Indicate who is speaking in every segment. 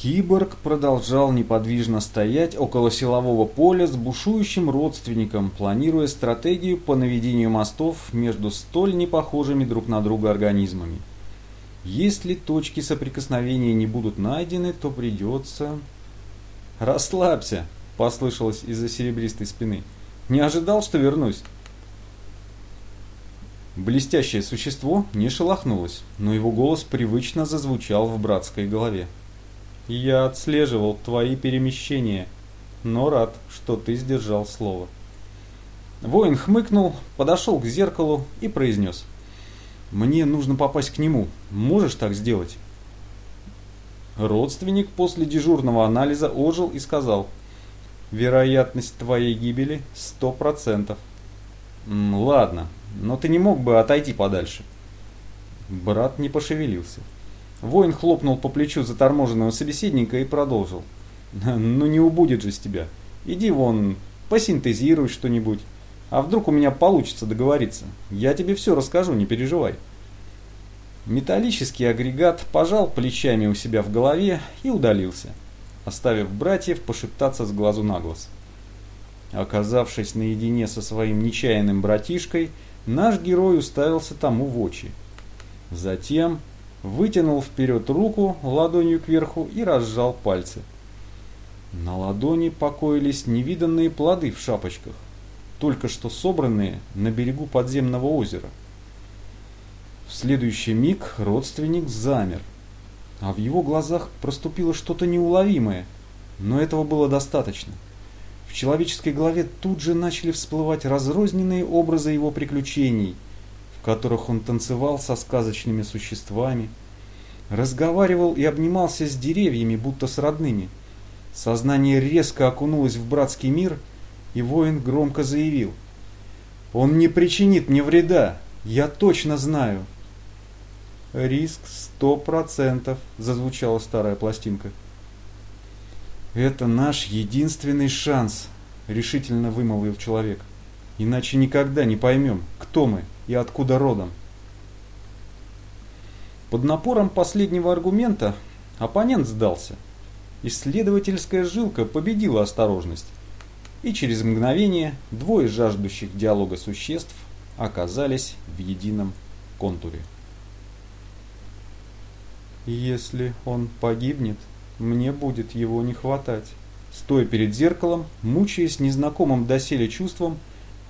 Speaker 1: Киборг продолжал неподвижно стоять около силового поля с бушующим родственником, планируя стратегию по наведению мостов между столь непохожими друг на друга организмами. Если точки соприкосновения не будут найдены, то придется... «Расслабься!» – послышалось из-за серебристой спины. «Не ожидал, что вернусь?» Блестящее существо не шелохнулось, но его голос привычно зазвучал в братской голове. Я отслеживал твои перемещения, но рад, что ты сдержал слово. Воин хмыкнул, подошел к зеркалу и произнес. «Мне нужно попасть к нему. Можешь так сделать?» Родственник после дежурного анализа ожил и сказал. «Вероятность твоей гибели сто процентов». «Ладно, но ты не мог бы отойти подальше?» Брат не пошевелился. Воин хлопнул по плечу заторможенного собеседника и продолжил. «Ну не убудет же с тебя. Иди вон, посинтезируй что-нибудь. А вдруг у меня получится договориться? Я тебе все расскажу, не переживай». Металлический агрегат пожал плечами у себя в голове и удалился, оставив братьев пошептаться с глазу на глаз. Оказавшись наедине со своим нечаянным братишкой, наш герой уставился тому в очи. Затем вытянул вперед руку ладонью кверху и разжал пальцы. На ладони покоились невиданные плоды в шапочках, только что собранные на берегу подземного озера. В следующий миг родственник замер, а в его глазах проступило что-то неуловимое, но этого было достаточно. В человеческой голове тут же начали всплывать разрозненные образы его приключений – в которых он танцевал со сказочными существами, разговаривал и обнимался с деревьями, будто с родными. Сознание резко окунулось в братский мир, и воин громко заявил. «Он не причинит мне вреда, я точно знаю». «Риск сто процентов», — зазвучала старая пластинка. «Это наш единственный шанс», — решительно вымолвил человек. «Иначе никогда не поймем, кто мы и откуда родом. Под напором последнего аргумента оппонент сдался. Исследовательская жилка победила осторожность. И через мгновение двое жаждущих диалога существ оказались в едином контуре. Если он погибнет, мне будет его не хватать. Стоя перед зеркалом, мучаясь незнакомым доселе чувством,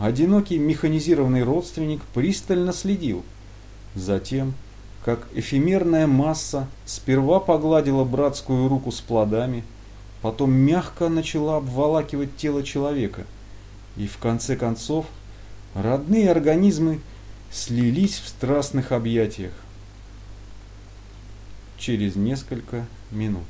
Speaker 1: Одинокий механизированный родственник пристально следил. Затем, как эфемерная масса сперва погладила братскую руку с плодами, потом мягко начала обволакивать тело человека. И в конце концов родные организмы слились в страстных объятиях. Через несколько минут.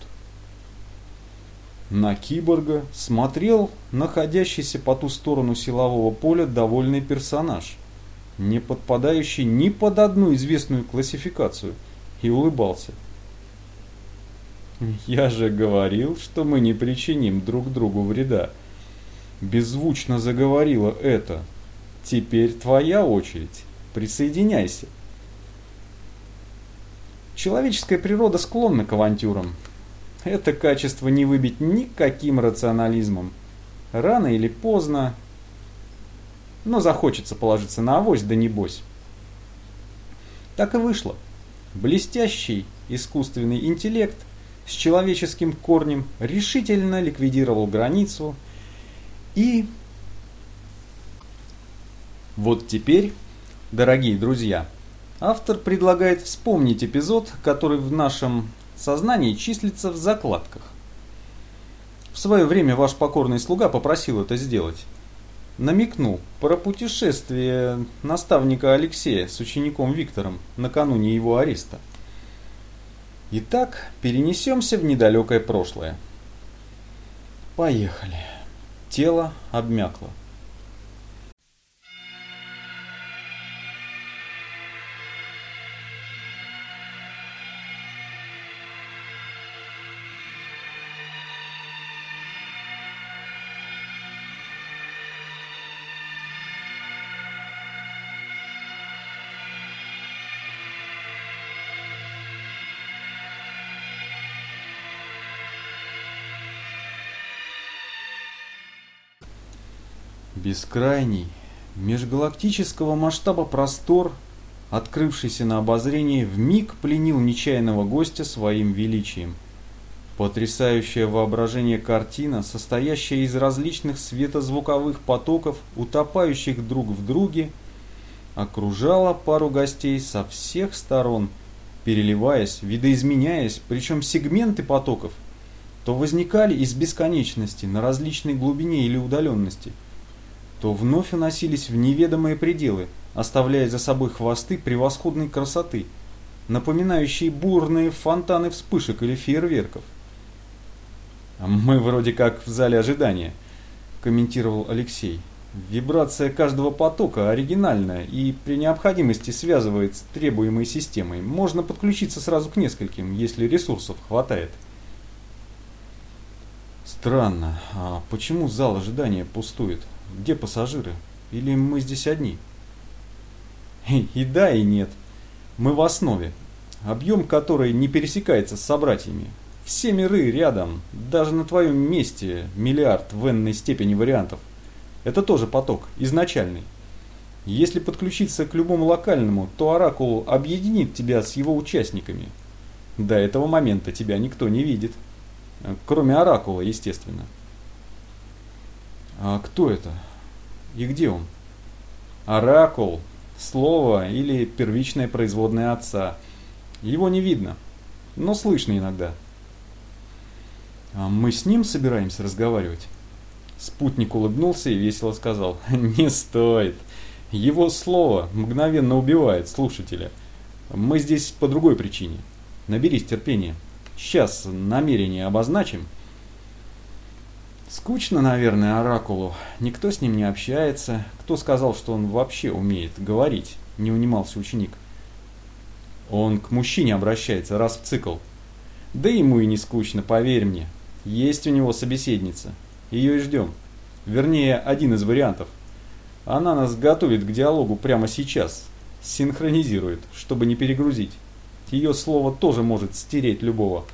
Speaker 1: На киборга смотрел находящийся по ту сторону силового поля довольный персонаж, не подпадающий ни под одну известную классификацию, и улыбался. «Я же говорил, что мы не причиним друг другу вреда», беззвучно заговорила это. «Теперь твоя очередь. Присоединяйся». Человеческая природа склонна к авантюрам, это качество не выбить никаким рационализмом. Рано или поздно, но захочется положиться на авось, да небось. Так и вышло. Блестящий искусственный интеллект с человеческим корнем решительно ликвидировал границу и... Вот теперь, дорогие друзья, автор предлагает вспомнить эпизод, который в нашем сознание числится в закладках. В свое время ваш покорный слуга попросил это сделать. Намекнул про путешествие наставника Алексея с учеником Виктором накануне его ареста. Итак, перенесемся в недалекое прошлое. Поехали. Тело обмякло. Бескрайний, межгалактического масштаба простор, открывшийся на обозрение, вмиг пленил нечаянного гостя своим величием. Потрясающее воображение картина, состоящая из различных светозвуковых потоков, утопающих друг в друге, окружала пару гостей со всех сторон, переливаясь, видоизменяясь, причем сегменты потоков то возникали из бесконечности на различной глубине или удаленности – то вновь уносились в неведомые пределы, оставляя за собой хвосты превосходной красоты, напоминающие бурные фонтаны вспышек или фейерверков. «Мы вроде как в зале ожидания», – комментировал Алексей. «Вибрация каждого потока оригинальная и при необходимости связывает с требуемой системой. Можно подключиться сразу к нескольким, если ресурсов хватает». «Странно, а почему зал ожидания пустует?» Где пассажиры? Или мы здесь одни? И да, и нет. Мы в основе, объем которой не пересекается с собратьями. Все миры рядом, даже на твоем месте миллиард в n степени вариантов. Это тоже поток, изначальный. Если подключиться к любому локальному, то Оракул объединит тебя с его участниками. До этого момента тебя никто не видит. Кроме Оракула, естественно. А кто это? И где он? Оракул. Слово или первичное производное отца. Его не видно, но слышно иногда. А мы с ним собираемся разговаривать? Спутник улыбнулся и весело сказал. Не стоит. Его слово мгновенно убивает слушателя. Мы здесь по другой причине. Наберись терпения. Сейчас намерение обозначим – Скучно, наверное, Оракулу. Никто с ним не общается. Кто сказал, что он вообще умеет говорить? Не унимался ученик. Он к мужчине обращается раз в цикл. Да ему и не скучно, поверь мне. Есть у него собеседница. Ее и ждем. Вернее, один из вариантов. Она нас готовит к диалогу прямо сейчас. Синхронизирует, чтобы не перегрузить. Ее слово тоже может стереть любого.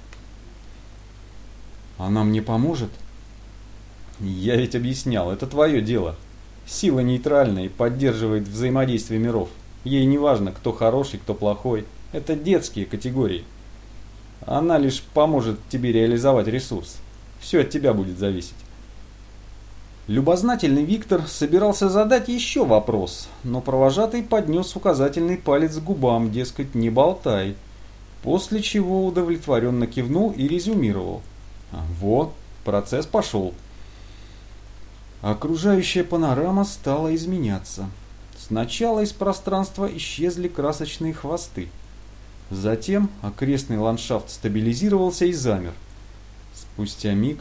Speaker 1: Она мне поможет? Я ведь объяснял, это твое дело. Сила нейтральная и поддерживает взаимодействие миров. Ей не важно, кто хороший, кто плохой. Это детские категории. Она лишь поможет тебе реализовать ресурс. Все от тебя будет зависеть. Любознательный Виктор собирался задать еще вопрос, но провожатый поднес указательный палец к губам, дескать, не болтай. После чего удовлетворенно кивнул и резюмировал. Вот, процесс пошел. Окружающая панорама стала изменяться. Сначала из пространства исчезли красочные хвосты. Затем окрестный ландшафт стабилизировался и замер. Спустя миг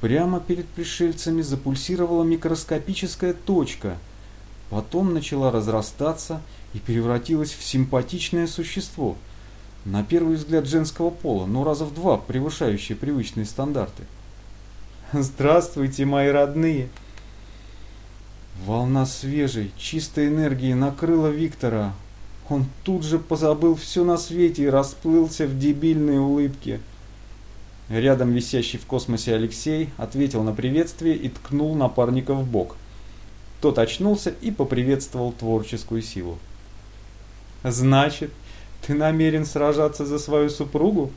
Speaker 1: прямо перед пришельцами запульсировала микроскопическая точка. Потом начала разрастаться и превратилась в симпатичное существо. На первый взгляд женского пола, но раза в два превышающее привычные стандарты. «Здравствуйте, мои родные!» Волна свежей, чистой энергии накрыла Виктора. Он тут же позабыл все на свете и расплылся в дебильной улыбке. Рядом висящий в космосе Алексей ответил на приветствие и ткнул напарника в бок. Тот очнулся и поприветствовал творческую силу. «Значит, ты намерен сражаться за свою супругу?»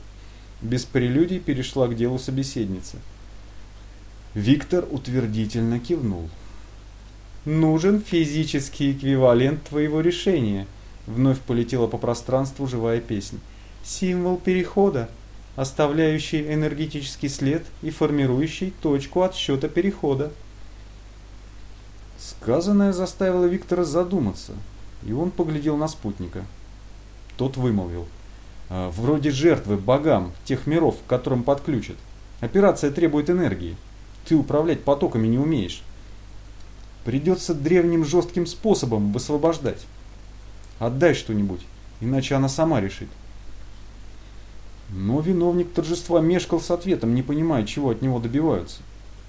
Speaker 1: Без прелюдий перешла к делу собеседница. Виктор утвердительно кивнул. Нужен физический эквивалент твоего решения. Вновь полетела по пространству живая песня. Символ перехода, оставляющий энергетический след и формирующий точку отсчета перехода. Сказанное заставило Виктора задуматься, и он поглядел на спутника. Тот вымолвил. «А, «Вроде жертвы богам тех миров, к которым подключат. Операция требует энергии. Ты управлять потоками не умеешь. Придется древним жестким способом высвобождать. Отдай что-нибудь, иначе она сама решит. Но виновник торжества мешкал с ответом, не понимая, чего от него добиваются.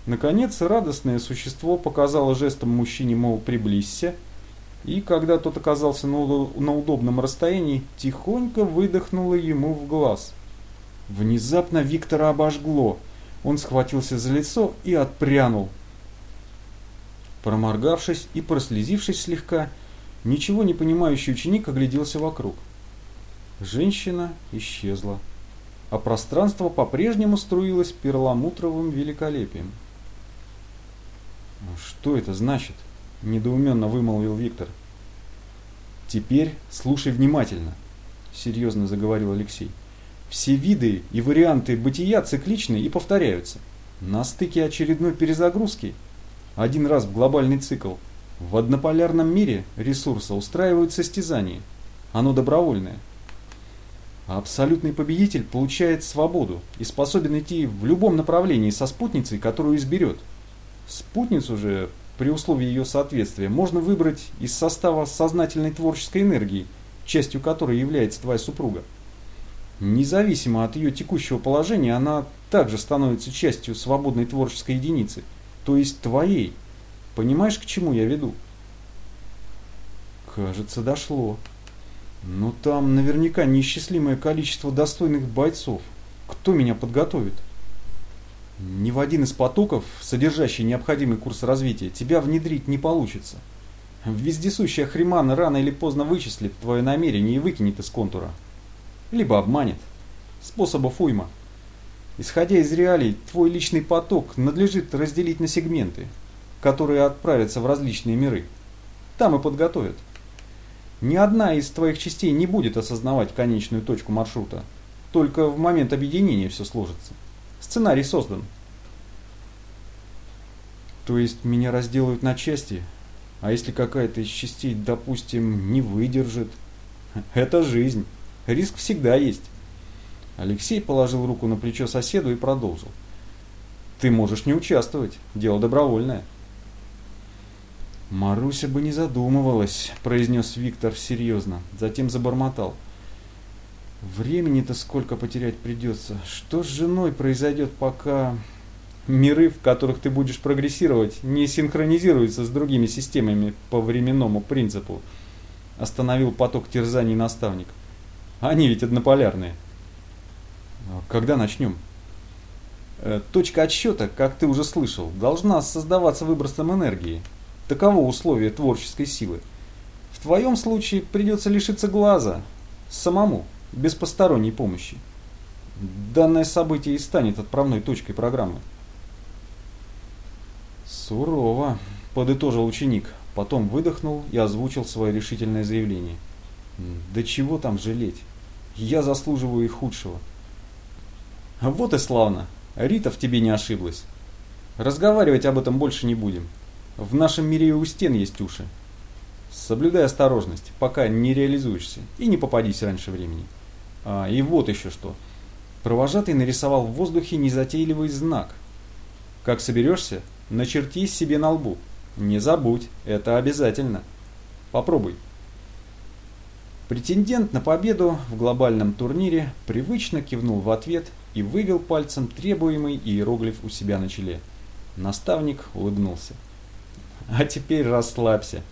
Speaker 1: Наконец, радостное существо показало жестом мужчине, мол, приблизься, и когда тот оказался на удобном расстоянии, тихонько выдохнуло ему в глаз. Внезапно Виктора обожгло. Он схватился за лицо и отпрянул. Проморгавшись и прослезившись слегка, ничего не понимающий ученик огляделся вокруг. Женщина исчезла, а пространство по-прежнему струилось перламутровым великолепием. «Что это значит?» – недоуменно вымолвил Виктор. «Теперь слушай внимательно», – серьезно заговорил Алексей. «Все виды и варианты бытия цикличны и повторяются. На стыке очередной перезагрузки, один раз в глобальный цикл, в однополярном мире ресурса устраивают состязание. Оно добровольное. А абсолютный победитель получает свободу и способен идти в любом направлении со спутницей, которую изберет. Спутницу же, при условии ее соответствия, можно выбрать из состава сознательной творческой энергии, частью которой является твоя супруга. Независимо от ее текущего положения, она также становится частью свободной творческой единицы, то есть твоей. Понимаешь, к чему я веду? Кажется, дошло. Но там наверняка неисчислимое количество достойных бойцов. Кто меня подготовит? Ни в один из потоков, содержащий необходимый курс развития, тебя внедрить не получится. Вездесущая хримана рано или поздно вычислит твое намерение и выкинет из контура. Либо обманет. Способов уйма. Исходя из реалий, твой личный поток надлежит разделить на сегменты, которые отправятся в различные миры. Там и подготовят. Ни одна из твоих частей не будет осознавать конечную точку маршрута. Только в момент объединения все сложится. Сценарий создан. То есть меня разделают на части? А если какая-то из частей, допустим, не выдержит? Это жизнь. Риск всегда есть. Алексей положил руку на плечо соседу и продолжил. Ты можешь не участвовать. Дело добровольное. Маруся бы не задумывалась, произнес Виктор серьезно. Затем забормотал. Времени-то сколько потерять придется. Что с женой произойдет, пока миры, в которых ты будешь прогрессировать, не синхронизируются с другими системами по временному принципу? Остановил поток терзаний наставник. Они ведь однополярные. Когда начнем? Э, точка отсчета, как ты уже слышал, должна создаваться выбросом энергии. Таково условие творческой силы. В твоем случае придется лишиться глаза самому без посторонней помощи. Данное событие и станет отправной точкой программы. Сурово, подытожил ученик, потом выдохнул и озвучил свое решительное заявление. Да чего там жалеть? Я заслуживаю и худшего. Вот и славно. Рита в тебе не ошиблась. Разговаривать об этом больше не будем. В нашем мире и у стен есть уши. Соблюдай осторожность, пока не реализуешься, и не попадись раньше времени. А, и вот еще что. Провожатый нарисовал в воздухе незатейливый знак. Как соберешься, начерти себе на лбу. Не забудь, это обязательно. Попробуй. Претендент на победу в глобальном турнире привычно кивнул в ответ и вывел пальцем требуемый иероглиф у себя на челе. Наставник улыбнулся. «А теперь расслабься»,